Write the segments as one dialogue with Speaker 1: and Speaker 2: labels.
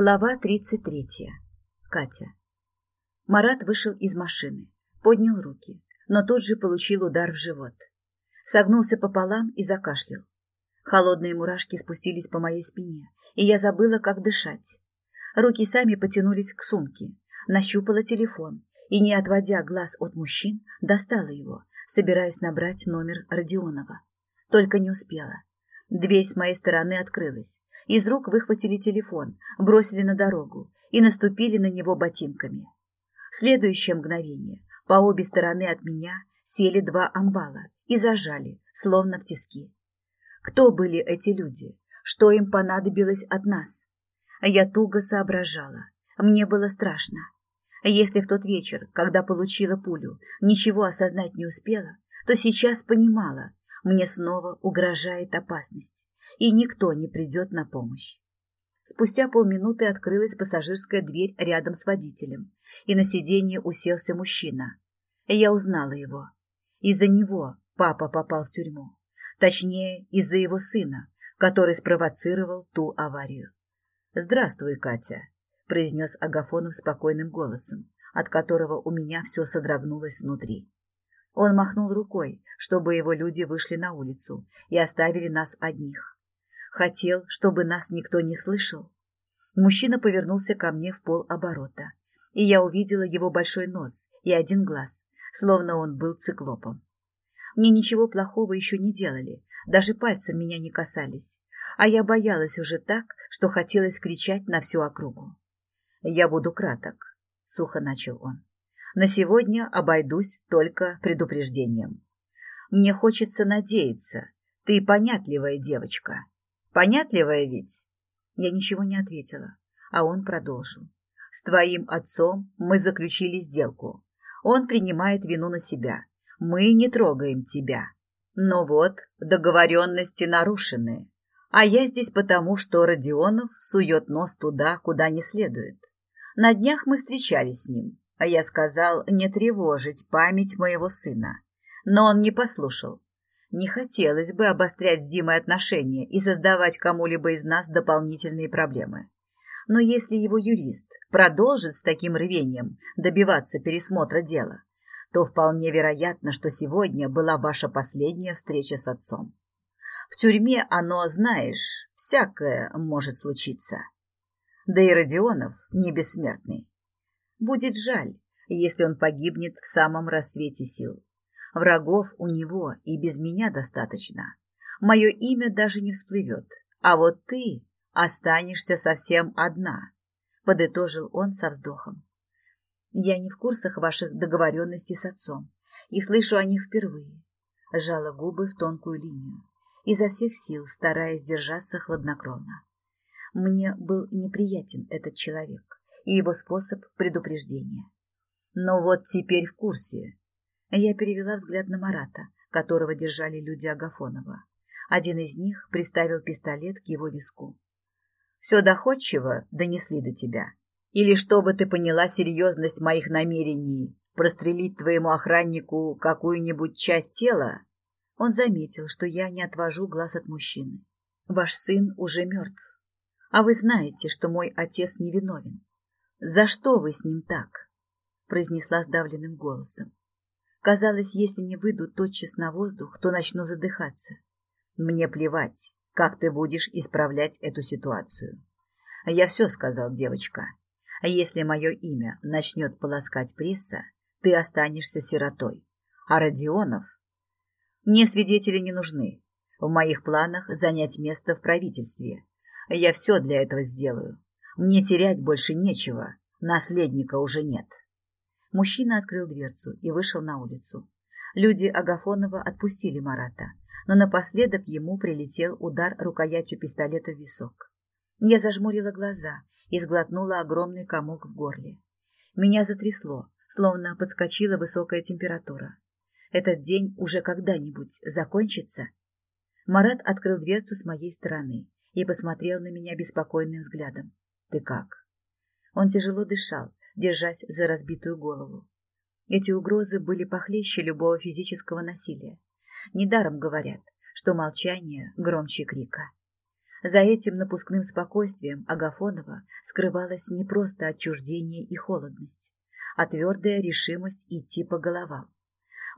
Speaker 1: Глава 33. Катя. Марат вышел из машины, поднял руки, но тут же получил удар в живот. Согнулся пополам и закашлял. Холодные мурашки спустились по моей спине, и я забыла, как дышать. Руки сами потянулись к сумке, нащупала телефон и, не отводя глаз от мужчин, достала его, собираясь набрать номер Родионова. Только не успела. Дверь с моей стороны открылась. Из рук выхватили телефон, бросили на дорогу и наступили на него ботинками. В следующее мгновение по обе стороны от меня сели два амбала и зажали, словно в тиски. Кто были эти люди? Что им понадобилось от нас? Я туго соображала. Мне было страшно. Если в тот вечер, когда получила пулю, ничего осознать не успела, то сейчас понимала, мне снова угрожает опасность, и никто не придет на помощь. Спустя полминуты открылась пассажирская дверь рядом с водителем, и на сиденье уселся мужчина. Я узнала его. Из-за него папа попал в тюрьму. Точнее, из-за его сына, который спровоцировал ту аварию. «Здравствуй, Катя», — произнес Агафонов спокойным голосом, от которого у меня все содрогнулось внутри. Он махнул рукой, чтобы его люди вышли на улицу и оставили нас одних. Хотел, чтобы нас никто не слышал. Мужчина повернулся ко мне в полоборота, и я увидела его большой нос и один глаз, словно он был циклопом. Мне ничего плохого еще не делали, даже пальцем меня не касались, а я боялась уже так, что хотелось кричать на всю округу. «Я буду краток», — сухо начал он. На сегодня обойдусь только предупреждением. Мне хочется надеяться. Ты понятливая девочка. Понятливая ведь? Я ничего не ответила, а он продолжил. С твоим отцом мы заключили сделку. Он принимает вину на себя. Мы не трогаем тебя. Но вот договоренности нарушены. А я здесь потому, что Родионов сует нос туда, куда не следует. На днях мы встречались с ним. А я сказал не тревожить память моего сына. Но он не послушал. Не хотелось бы обострять с Димой отношения и создавать кому-либо из нас дополнительные проблемы. Но если его юрист продолжит с таким рвением добиваться пересмотра дела, то вполне вероятно, что сегодня была ваша последняя встреча с отцом. В тюрьме оно, знаешь, всякое может случиться. Да и Родионов не бессмертный. Будет жаль, если он погибнет в самом расцвете сил. Врагов у него и без меня достаточно. Мое имя даже не всплывет. А вот ты останешься совсем одна, — подытожил он со вздохом. Я не в курсах ваших договоренностей с отцом и слышу о них впервые. Жала губы в тонкую линию, изо всех сил стараясь держаться хладнокровно. Мне был неприятен этот человек и его способ предупреждения. Но вот теперь в курсе. Я перевела взгляд на Марата, которого держали люди Агафонова. Один из них приставил пистолет к его виску. «Все доходчиво донесли до тебя. Или чтобы ты поняла серьезность моих намерений прострелить твоему охраннику какую-нибудь часть тела?» Он заметил, что я не отвожу глаз от мужчины. «Ваш сын уже мертв. А вы знаете, что мой отец невиновен. «За что вы с ним так?» — произнесла сдавленным голосом. Казалось, если не выйду тотчас на воздух, то начну задыхаться. Мне плевать, как ты будешь исправлять эту ситуацию. Я все сказал, девочка. Если мое имя начнет полоскать пресса, ты останешься сиротой. А Родионов? Мне свидетели не нужны. В моих планах занять место в правительстве. Я все для этого сделаю. Мне терять больше нечего, наследника уже нет. Мужчина открыл дверцу и вышел на улицу. Люди Агафонова отпустили Марата, но напоследок ему прилетел удар рукоятью пистолета в висок. Я зажмурила глаза и сглотнула огромный комок в горле. Меня затрясло, словно подскочила высокая температура. Этот день уже когда-нибудь закончится? Марат открыл дверцу с моей стороны и посмотрел на меня беспокойным взглядом. Ты как? Он тяжело дышал, держась за разбитую голову. Эти угрозы были похлеще любого физического насилия. Недаром говорят, что молчание громче крика. За этим напускным спокойствием Агафонова скрывалось не просто отчуждение и холодность, а твердая решимость идти по головам.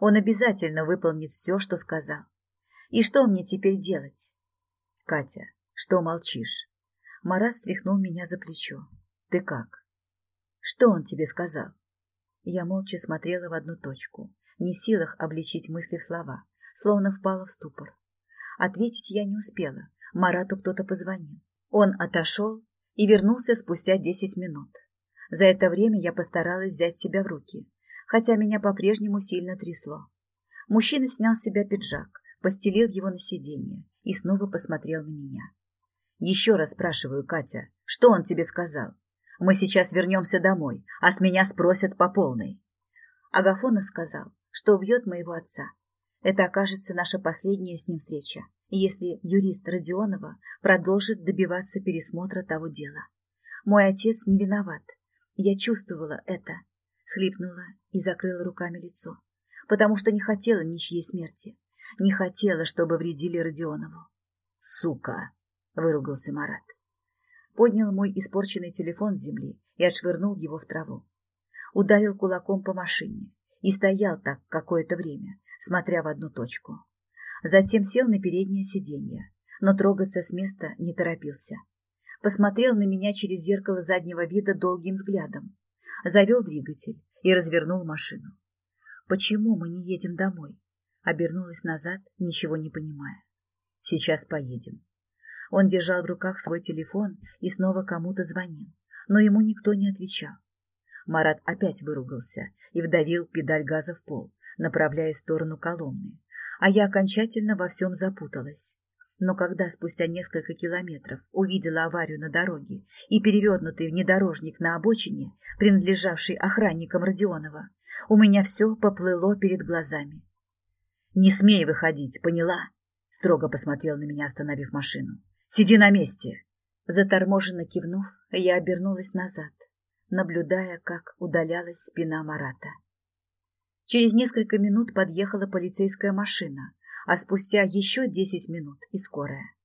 Speaker 1: Он обязательно выполнит все, что сказал. И что мне теперь делать? Катя, что молчишь? Марат стряхнул меня за плечо. Ты как? Что он тебе сказал? Я молча смотрела в одну точку, не в силах обличить мысли в слова, словно впала в ступор. Ответить я не успела. Марату кто-то позвонил. Он отошел и вернулся спустя десять минут. За это время я постаралась взять себя в руки, хотя меня по-прежнему сильно трясло. Мужчина снял с себя пиджак, постелил его на сиденье и снова посмотрел на меня. «Еще раз спрашиваю, Катя, что он тебе сказал? Мы сейчас вернемся домой, а с меня спросят по полной». Агафонов сказал, что убьет моего отца. Это окажется наша последняя с ним встреча, если юрист Родионова продолжит добиваться пересмотра того дела. Мой отец не виноват. Я чувствовала это, схлипнула и закрыла руками лицо, потому что не хотела ничьей смерти, не хотела, чтобы вредили Родионову. «Сука!» — выругался Марат. Поднял мой испорченный телефон с земли и отшвырнул его в траву. Ударил кулаком по машине и стоял так какое-то время, смотря в одну точку. Затем сел на переднее сиденье, но трогаться с места не торопился. Посмотрел на меня через зеркало заднего вида долгим взглядом, завел двигатель и развернул машину. «Почему мы не едем домой?» Обернулась назад, ничего не понимая. «Сейчас поедем». Он держал в руках свой телефон и снова кому-то звонил, но ему никто не отвечал. Марат опять выругался и вдавил педаль газа в пол, направляя в сторону Коломны, а я окончательно во всем запуталась. Но когда спустя несколько километров увидела аварию на дороге и перевернутый внедорожник на обочине, принадлежавший охранникам Родионова, у меня все поплыло перед глазами. «Не смей выходить, поняла?» Строго посмотрел на меня, остановив машину. «Сиди на месте!» Заторможенно кивнув, я обернулась назад, наблюдая, как удалялась спина Марата. Через несколько минут подъехала полицейская машина, а спустя еще десять минут и скорая.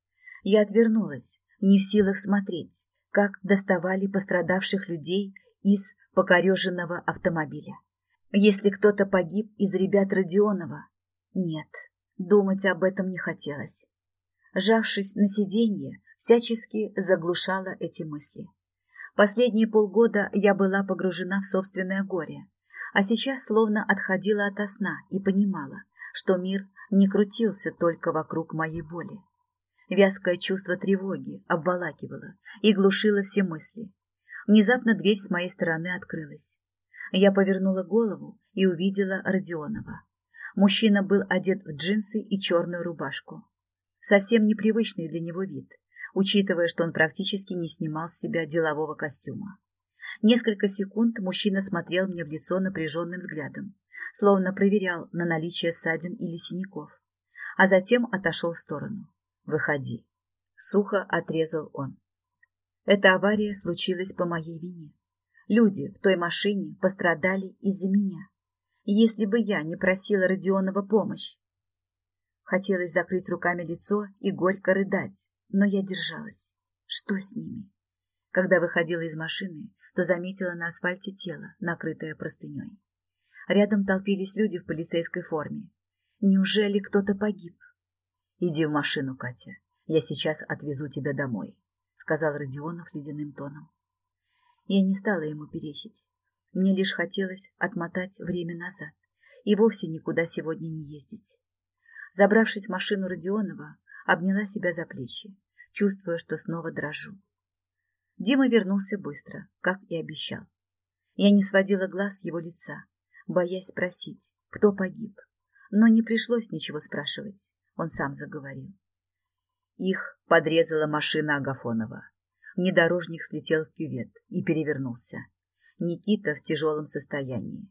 Speaker 1: Я отвернулась, не в силах смотреть, как доставали пострадавших людей из покореженного автомобиля. Если кто-то погиб из ребят Родионова, нет, думать об этом не хотелось. Жавшись на сиденье, всячески заглушала эти мысли. Последние полгода я была погружена в собственное горе, а сейчас словно отходила ото сна и понимала, что мир не крутился только вокруг моей боли. Вязкое чувство тревоги обволакивало и глушило все мысли. Внезапно дверь с моей стороны открылась. Я повернула голову и увидела Родионова. Мужчина был одет в джинсы и черную рубашку. Совсем непривычный для него вид, учитывая, что он практически не снимал с себя делового костюма. Несколько секунд мужчина смотрел мне в лицо напряженным взглядом, словно проверял на наличие ссадин или синяков, а затем отошел в сторону. «Выходи», — сухо отрезал он. Эта авария случилась по моей вине. Люди в той машине пострадали из-за меня. Если бы я не просила Родионова помощь. Хотелось закрыть руками лицо и горько рыдать, но я держалась. Что с ними? Когда выходила из машины, то заметила на асфальте тело, накрытое простыней. Рядом толпились люди в полицейской форме. Неужели кто-то погиб? Иди в машину, Катя. Я сейчас отвезу тебя домой, сказал Родионов ледяным тоном. Я не стала ему перечить. Мне лишь хотелось отмотать время назад и вовсе никуда сегодня не ездить. Забравшись в машину Родионова, обняла себя за плечи, чувствуя, что снова дрожу. Дима вернулся быстро, как и обещал. Я не сводила глаз с его лица, боясь спросить, кто погиб. Но не пришлось ничего спрашивать, он сам заговорил. Их подрезала машина Агафонова. Внедорожник слетел в кювет и перевернулся. Никита в тяжелом состоянии.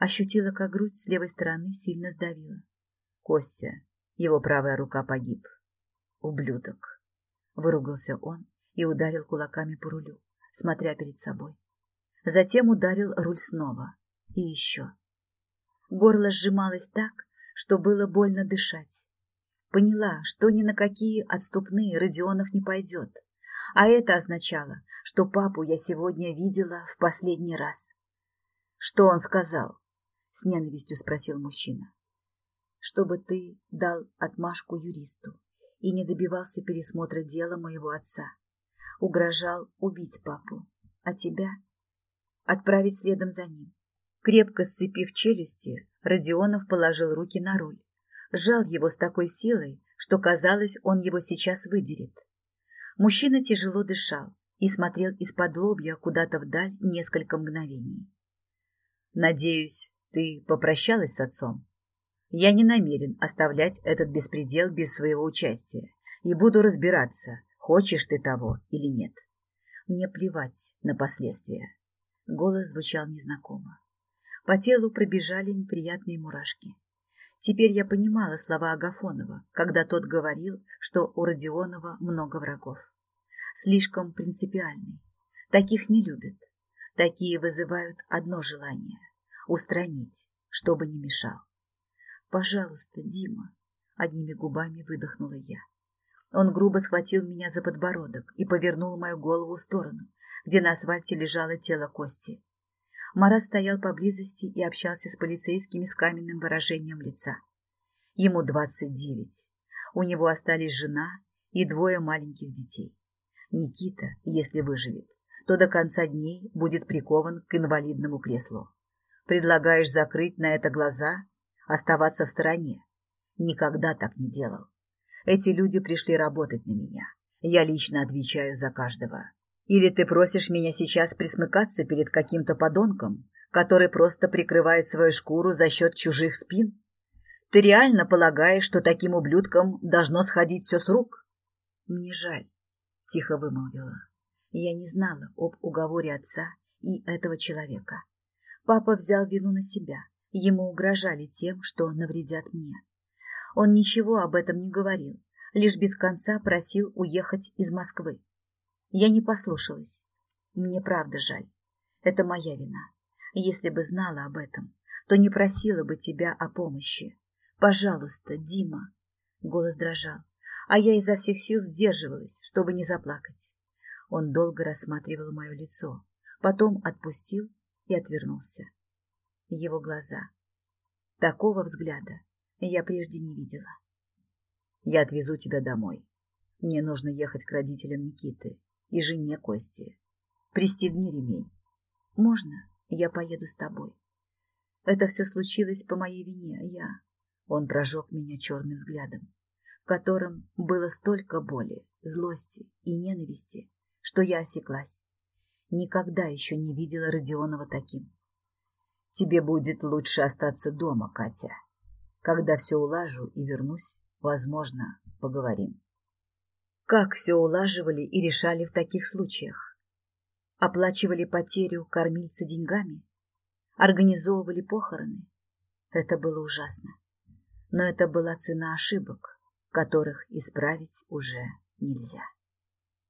Speaker 1: Ощутила, как грудь с левой стороны сильно сдавила. Костя, его правая рука погиб. Ублюдок. Выругался он и ударил кулаками по рулю, смотря перед собой. Затем ударил руль снова, и еще. Горло сжималось так, что было больно дышать. Поняла, что ни на какие отступные Родионов не пойдет. А это означало, что папу я сегодня видела в последний раз. Что он сказал? С ненавистью спросил мужчина. Чтобы ты дал отмашку юристу и не добивался пересмотра дела моего отца. Угрожал убить папу, а тебя отправить следом за ним. Крепко сцепив челюсти, Родионов положил руки на руль, сжал его с такой силой, что казалось, он его сейчас выдерет. Мужчина тяжело дышал и смотрел из-под лобья куда-то вдаль несколько мгновений. «Надеюсь, ты попрощалась с отцом?» «Я не намерен оставлять этот беспредел без своего участия и буду разбираться, хочешь ты того или нет. Мне плевать на последствия». Голос звучал незнакомо. По телу пробежали неприятные мурашки. Теперь я понимала слова Агафонова, когда тот говорил, что у Родионова много врагов. Слишком принципиальный. Таких не любят. Такие вызывают одно желание – устранить, чтобы не мешал. «Пожалуйста, Дима», – одними губами выдохнула я. Он грубо схватил меня за подбородок и повернул мою голову в сторону, где на асфальте лежало тело Кости. Мара стоял поблизости и общался с полицейскими с каменным выражением лица. Ему двадцать девять. У него остались жена и двое маленьких детей. Никита, если выживет, то до конца дней будет прикован к инвалидному креслу. Предлагаешь закрыть на это глаза, оставаться в стороне? Никогда так не делал. Эти люди пришли работать на меня. Я лично отвечаю за каждого. Или ты просишь меня сейчас присмыкаться перед каким-то подонком, который просто прикрывает свою шкуру за счет чужих спин? Ты реально полагаешь, что таким ублюдкам должно сходить все с рук? Мне жаль, тихо вымолвила. Я не знала об уговоре отца и этого человека. Папа взял вину на себя. Ему угрожали тем, что навредят мне. Он ничего об этом не говорил, лишь без конца просил уехать из Москвы. Я не послушалась. Мне правда жаль. Это моя вина. Если бы знала об этом, то не просила бы тебя о помощи. Пожалуйста, Дима. Голос дрожал, а я изо всех сил сдерживалась, чтобы не заплакать. Он долго рассматривал мое лицо, потом отпустил и отвернулся. Его глаза. Такого взгляда я прежде не видела. Я отвезу тебя домой. Мне нужно ехать к родителям Никиты и жене Кости. Пристегни ремень. Можно я поеду с тобой? Это все случилось по моей вине, я... Он прожег меня черным взглядом, в котором было столько боли, злости и ненависти, что я осеклась. Никогда еще не видела Родионова таким. Тебе будет лучше остаться дома, Катя. Когда все улажу и вернусь, возможно, поговорим. Как все улаживали и решали в таких случаях? Оплачивали потерю кормильца деньгами? Организовывали похороны? Это было ужасно. Но это была цена ошибок, которых исправить уже нельзя.